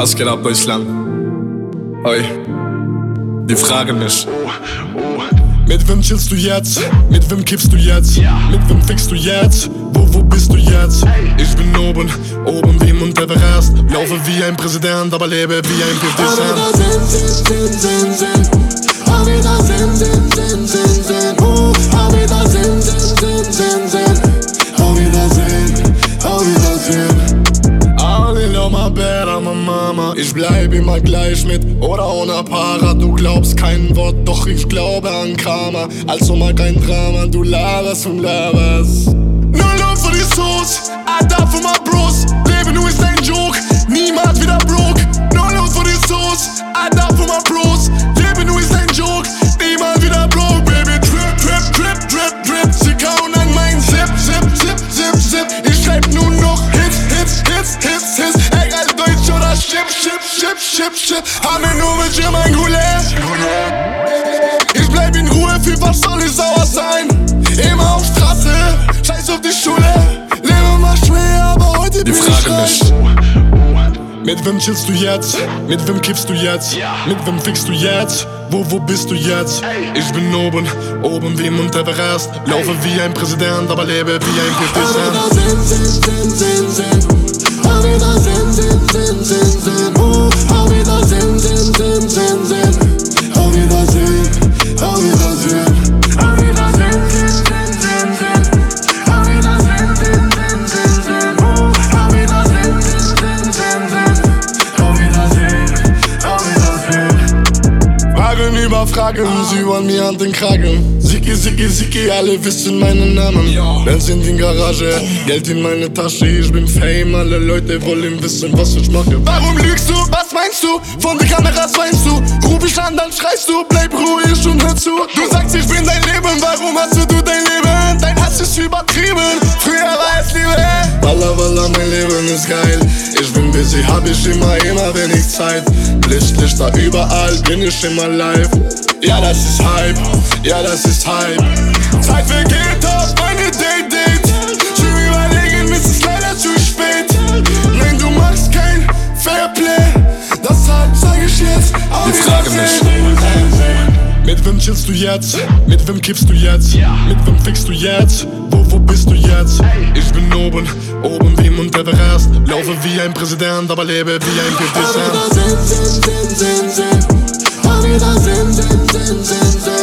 Was geht ab, Deutschland? Oi, die fragen mich. Mit wem chillst du jetzt? Mit wem kiffst du jetzt? Mit wem fickst du jetzt? Wo, wo bist du jetzt? Ich bin oben, oben wie Mount Everest. Laufe wie ein Präsident, aber lebe wie ein 50 Ich bleib immer gleich mit oder ohne Para. Du glaubst kein Wort, doch ich glaube an Karma. Also mal kein Drama, du laberst und laberst. Null Lohn für die Sauce, Alter für my Bros. Chip, Chip, wir nur mit Jim ein Ich bleib in Ruhe, für was soll ich sauer sein? Immer auf Straße, scheiß auf die Schule. Lebe mal schwer, aber heute bin ich reich. Mit wem chillst du jetzt? Mit wem kippst du jetzt? Mit wem fickst du jetzt? Wo, wo bist du jetzt? Ich bin oben, oben wie Mount Everest. Laufe wie ein Präsident, aber lebe wie ein 50 Har vi Cent. der sin, sin, sin, sin, sin. Har Fragen sie wollen mir an den Kragen. Sicki, Sicki, Sicki, alle wissen meinen Namen. Benz in die Garage, Geld in meine Tasche, ich bin Fame. Alle Leute wollen wissen, was ich mache. Warum lügst du? Was meinst du? Von den Kameras weinst du? Ruf ich an, dann schreist du, bleib ruhig und hör zu. Du sagst, ich bin dein Leben, warum hast du dein Leben? Dein Hass ist übertrieben, früher war es Liebe. Walla, walla, mein Leben ist geil. Ich bin busy, hab ich immer, immer wenig Zeit. Lichtlichter überall, bin ich immer live. Ja, das ist Hype, ja, das ist Hype. Zeit vergeht auf meine Date, Date. Schon überlegen, es ist leider zu spät. Nein, du machst kein Fairplay. Deshalb sag ich jetzt, auf Die Frage Wiedersehen. Mit wem chillst du jetzt? Mit wem kippst du jetzt? Mit wem fickst du jetzt? Wo, wo bist du jetzt? Ich bin oben, oben wie Mount Everest. Laufe wie ein Präsident, aber lebe wie ein 50 Har vi Cent. der sin, sin, sin, sin, sin. Har vi der sin, sin,